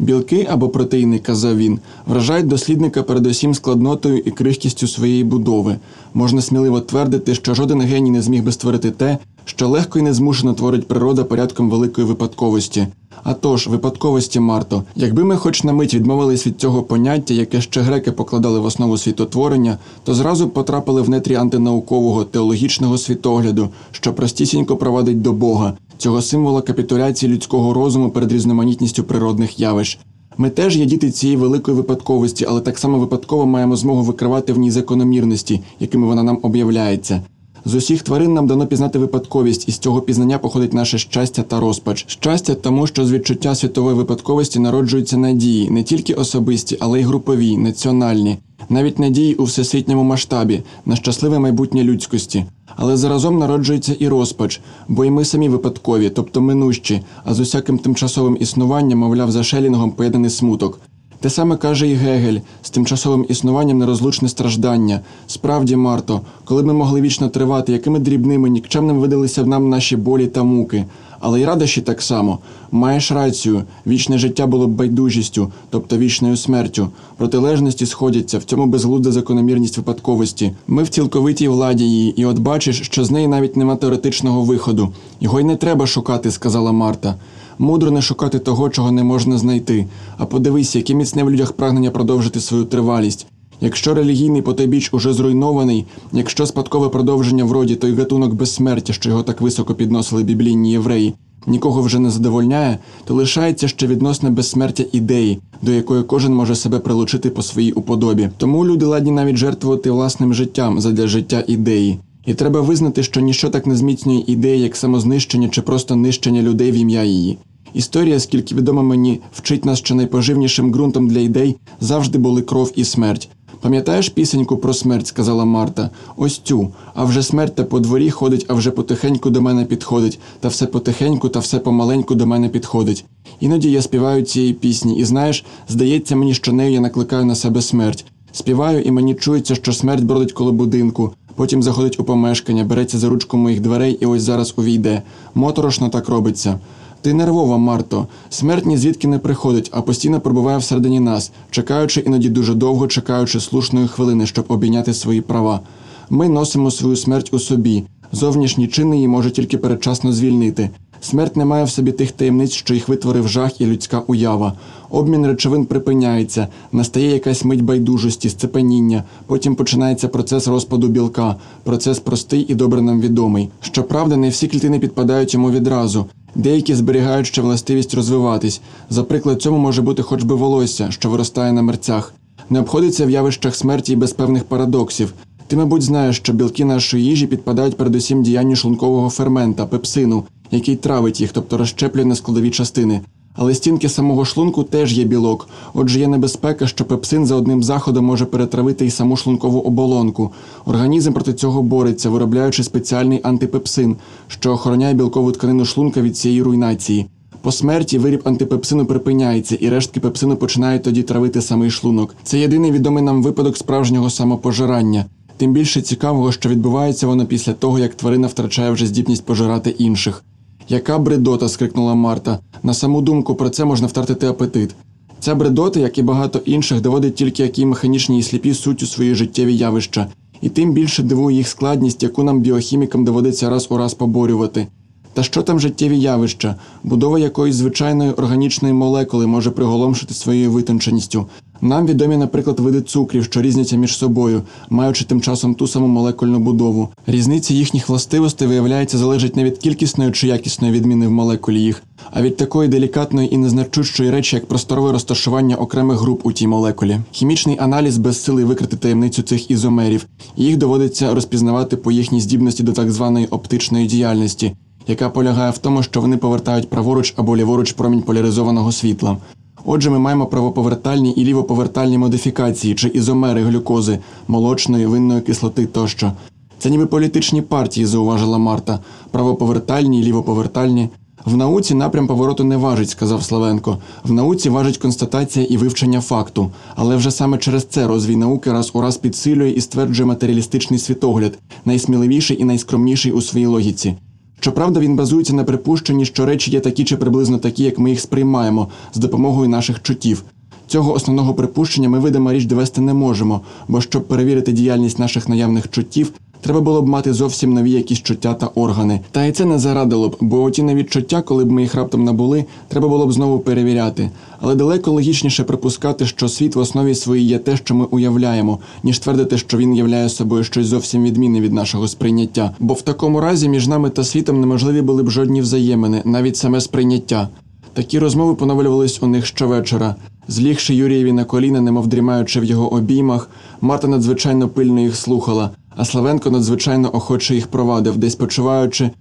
Білки або протеїни, казав він, вражають дослідника передусім складнотою і крихкістю своєї будови. Можна сміливо твердити, що жоден геній не зміг би створити те, що легко і незмушено творить природа порядком великої випадковості. А тож, випадковості Марто, якби ми хоч на мить відмовились від цього поняття, яке ще греки покладали в основу світотворення, то зразу потрапили в нетрі антинаукового теологічного світогляду, що простісінько провадить до Бога, цього символа капітуляції людського розуму перед різноманітністю природних явищ. Ми теж є діти цієї великої випадковості, але так само випадково маємо змогу викривати в ній закономірності, якими вона нам об'являється. З усіх тварин нам дано пізнати випадковість, і з цього пізнання походить наше щастя та розпач. Щастя, тому що з відчуття світової випадковості народжуються надії, не тільки особисті, але й групові, національні, навіть надії у всесвітньому масштабі, на щасливе майбутнє людськості. Але заразом народжується і розпач, бо й ми самі випадкові, тобто минущі, а з усяким тимчасовим існуванням, мовляв, за Шелінгом поєднаний смуток. Те саме каже і Гегель з тимчасовим існуванням нерозлучне страждання. Справді, Марто, коли ми могли вічно тривати, якими дрібними, нікчемним видалися б нам наші болі та муки. Але й радощі так само. Маєш рацію, вічне життя було б байдужістю, тобто вічною смертю. Протилежності сходяться, в цьому безглузда закономірність випадковості. Ми в цілковитій владі її, і от бачиш, що з неї навіть нема теоретичного виходу. Його й не треба шукати, сказала Марта. Мудро не шукати того, чого не можна знайти. А подивись, яке міцне в людях прагнення продовжити свою тривалість. Якщо релігійний потайбіч уже зруйнований, якщо спадкове продовження в роді той гатунок безсмертя, що його так високо підносили біблійні євреї, нікого вже не задовольняє, то лишається ще відносне безсмертя ідеї, до якої кожен може себе прилучити по своїй уподобі. Тому люди ладні навіть жертвувати власним життям задля життя ідеї. І треба визнати, що ніщо так не зміцнює ідеї, як самознищення чи просто нищення людей в ім'я її. Історія, скільки відомо мені, вчить нас, що найпоживнішим ґрунтом для ідей завжди були кров і смерть. Пам'ятаєш пісеньку про смерть, сказала Марта. Ось цю. А вже смерть та по дворі ходить, а вже потихеньку до мене підходить, та все потихеньку, та все помаленьку до мене підходить. Іноді я співаю цієї пісні, і знаєш, здається мені, що нею я накликаю на себе смерть. Співаю, і мені чується, що смерть бродить коло будинку, потім заходить у помешкання, береться за ручку моїх дверей і ось зараз увійде. Моторошно так робиться. Ти нервова, Марто. Смерть ні звідки не приходить, а постійно пробуває всередині нас, чекаючи іноді дуже довго, чекаючи слушної хвилини, щоб обійняти свої права. Ми носимо свою смерть у собі. Зовнішній чин її може тільки передчасно звільнити. Смерть не має в собі тих таємниць, що їх витворив жах і людська уява. Обмін речовин припиняється, настає якась мить байдужості, сцепеніння, потім починається процес розпаду білка, процес простий і добре нам відомий. Щоправда, не всі клітини підпадають йому відразу. Деякі зберігають ще властивість розвиватись. За приклад цьому може бути хоч би волосся, що виростає на мерцях. Не обходиться в явищах смерті і без певних парадоксів. Ти, мабуть, знаєш, що білки нашої їжі підпадають передусім діянню шлункового фермента, пепсину, який травить їх, тобто розщеплює на складові частини. Але стінки самого шлунку теж є білок. Отже, є небезпека, що пепсин за одним заходом може перетравити і саму шлункову оболонку. Організм проти цього бореться, виробляючи спеціальний антипепсин, що охороняє білкову тканину шлунка від цієї руйнації. По смерті виріб антипепсину припиняється, і рештки пепсину починають тоді травити самий шлунок. Це єдиний відомий нам випадок справжнього самопожирання. Тим більше цікавого, що відбувається воно після того, як тварина втрачає вже здібність пожирати інших. Яка бредота. скрикнула Марта. На саму думку про це можна втратити апетит. Ця бредота, як і багато інших, доводить тільки які механічні і сліпі суттю свої життєві явища, і тим більше дивує їх складність, яку нам біохімікам доводиться раз у раз поборювати. Та що там життєві явища, будова якоїсь звичайної органічної молекули може приголомшити своєю витонченістю. Нам відомі, наприклад, види цукрів, що різняться між собою, маючи тим часом ту саму молекульну будову. Різниця їхніх властивостей виявляється залежить не від кількісної чи якісної відміни в молекулі їх, а від такої делікатної і незначущої речі, як просторове розташування окремих груп у тій молекулі. Хімічний аналіз безсилий викрити таємницю цих ізомерів, їх доводиться розпізнавати по їхній здібності до так званої оптичної діяльності, яка полягає в тому, що вони повертають праворуч або ліворуч промінь поляризованого світла. Отже, ми маємо правоповертальні і лівоповертальні модифікації чи ізомери глюкози, молочної, винної кислоти тощо. Це ніби політичні партії, зауважила Марта. Правоповертальні і лівоповертальні. В науці напрям повороту не важить, сказав Славенко. В науці важить констатація і вивчення факту. Але вже саме через це розвій науки раз у раз підсилює і стверджує матеріалістичний світогляд, найсміливіший і найскромніший у своїй логіці. Щоправда, він базується на припущенні, що речі є такі чи приблизно такі, як ми їх сприймаємо, з допомогою наших чуттів. Цього основного припущення ми видима річ довести не можемо, бо щоб перевірити діяльність наших наявних чуттів, треба було б мати зовсім нові якісь чуття та органи. Та й це не зарадило б, бо оті нові чуття, коли б ми їх раптом набули, треба було б знову перевіряти. Але далеко логічніше припускати, що світ в основі своїй є те, що ми уявляємо, ніж твердити, що він являє собою щось зовсім відмінне від нашого сприйняття. Бо в такому разі між нами та світом неможливі були б жодні взаємини, навіть саме сприйняття. Такі розмови поновлювались у них щовечора. Злігши Юрієві на коліна, немов дрімаючи в його обіймах, Марта надзвичайно пильно їх слухала, а Славенко надзвичайно охоче їх провадив, десь почуваючи,